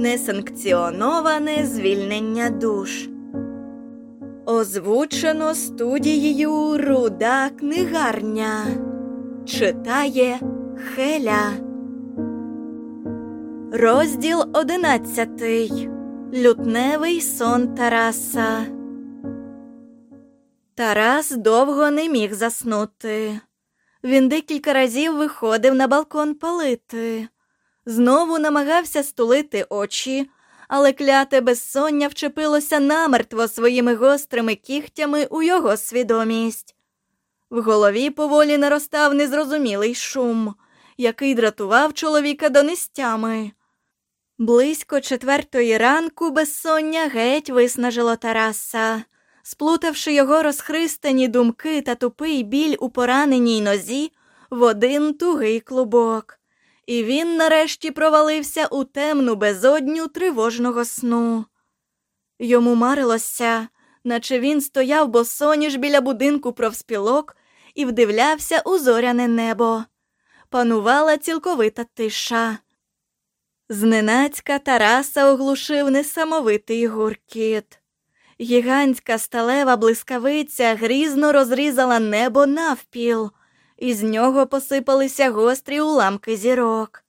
Несанкціоноване звільнення душ. Озвучено студією Руда книгарня. Читає Хеля. Розділ одинадцятий. Лютневий сон Тараса. Тарас довго не міг заснути. Він декілька разів виходив на балкон палити, знову намагався стулити очі, але кляте безсоння вчепилося намертво своїми гострими кігтями у його свідомість. В голові поволі наростав незрозумілий шум, який дратував чоловіка до нестями. Близько четвертої ранку безсоння геть виснажило Тараса сплутавши його розхристані думки та тупий біль у пораненій нозі в один тугий клубок, і він нарешті провалився у темну безодню тривожного сну. Йому марилося, наче він стояв босоніж біля будинку профспілок і вдивлявся у зоряне небо. Панувала цілковита тиша. Зненацька Тараса оглушив несамовитий гуркіт. Гігантська сталева блискавиця грізно розрізала небо навпіл, і з нього посипалися гострі уламки зірок.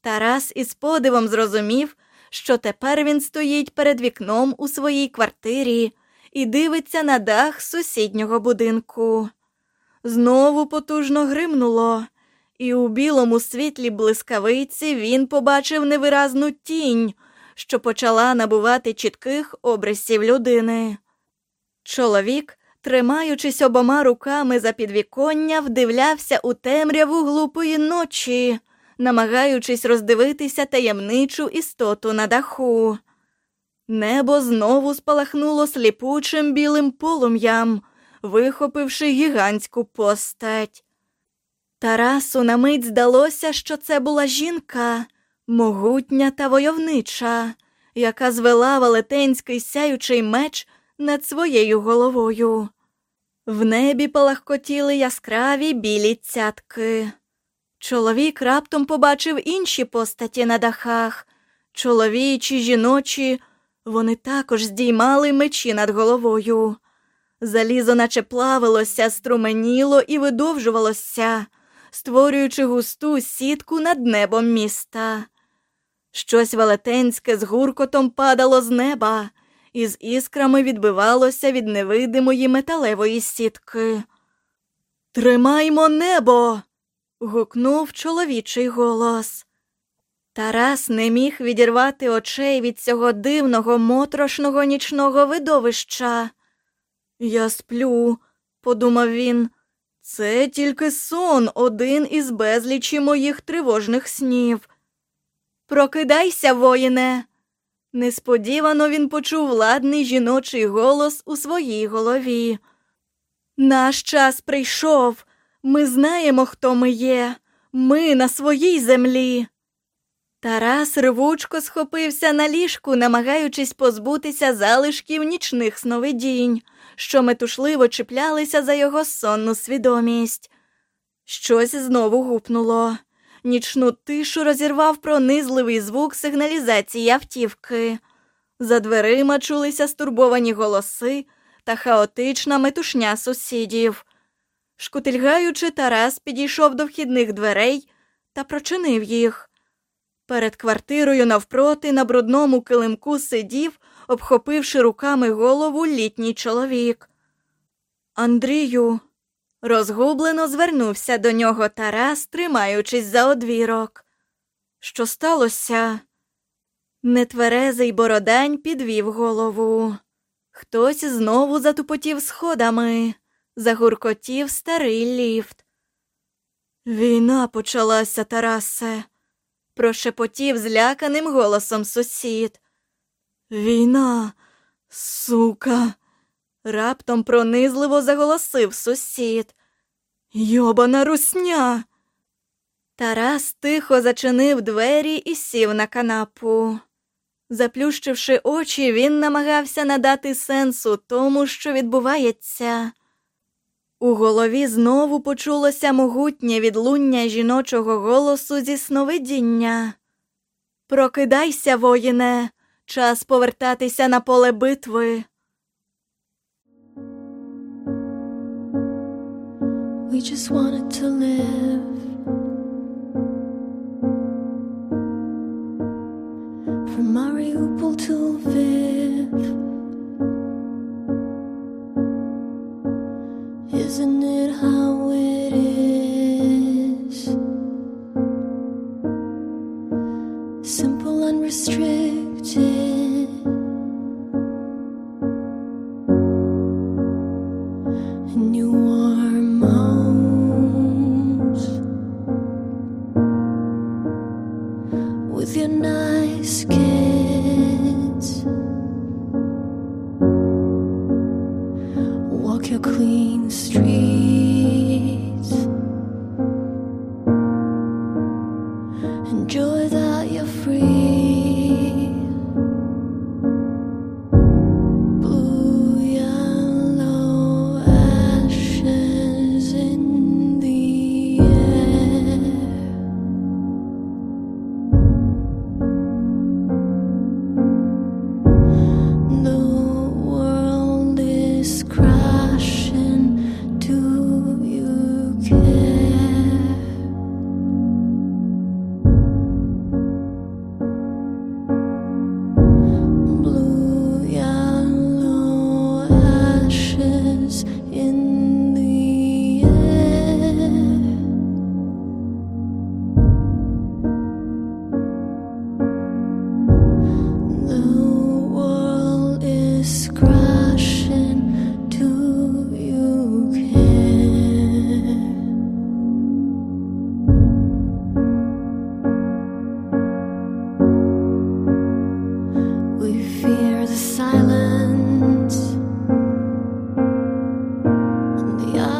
Тарас із подивом зрозумів, що тепер він стоїть перед вікном у своїй квартирі і дивиться на дах сусіднього будинку. Знову потужно гримнуло, і у білому світлі блискавиці він побачив невиразну тінь що почала набувати чітких обрисів людини. Чоловік, тримаючись обома руками за підвіконня, вдивлявся у темряву глупої ночі, намагаючись роздивитися таємничу істоту на даху. Небо знову спалахнуло сліпучим білим полум'ям, вихопивши гігантську постать. Тарасу на мить здалося, що це була жінка могутня та войовнича, яка звела велетенський сяючий меч над своєю головою. В небі палахкотіли яскраві білі цятки. Чоловік раптом побачив інші постаті на дахах, чоловічі, жіночі, вони також здіймали мечі над головою. Залізо наче плавилося, струменіло і видовжувалося, створюючи густу сітку над небом міста. Щось велетенське з гуркотом падало з неба, і з іскрами відбивалося від невидимої металевої сітки. Тримаймо небо. гукнув чоловічий голос. Тарас не міг відірвати очей від цього дивного, мотрошного нічного видовища. Я сплю, подумав він, це тільки сон, один із безлічі моїх тривожних снів. Прокидайся, воїне. Несподівано він почув ладний жіночий голос у своїй голові. Наш час прийшов. Ми знаємо, хто ми є. Ми на своїй землі. Тарас рвучко схопився на ліжку, намагаючись позбутися залишків нічних сновидінь, що метушливо чіплялися за його сонну свідомість. Щось знову гупнуло. Нічну тишу розірвав пронизливий звук сигналізації автівки. За дверима чулися стурбовані голоси та хаотична метушня сусідів. Шкутильгаючи, Тарас підійшов до вхідних дверей та прочинив їх. Перед квартирою навпроти на брудному килимку сидів, обхопивши руками голову літній чоловік. Андрію, Розгублено звернувся до нього Тарас, тримаючись за одвірок. Що сталося? Нетверезий бородань підвів голову. Хтось знову затупотів сходами, загуркотів старий ліфт. Війна почалася, Тарасе, прошепотів зляканим голосом сусід. Війна, Сука. Раптом пронизливо заголосив сусід. Йобана русня. Тарас тихо зачинив двері і сів на канапу. Заплющивши очі, він намагався надати сенсу тому, що відбувається. У голові знову почулося могутнє відлуння жіночого голосу зі сновидіння. Прокидайся, воїне, час повертатися на поле битви. we just wanted to live. From Mariupol to Lviv. Isn't it how it is? Simple, unrestricted. and you the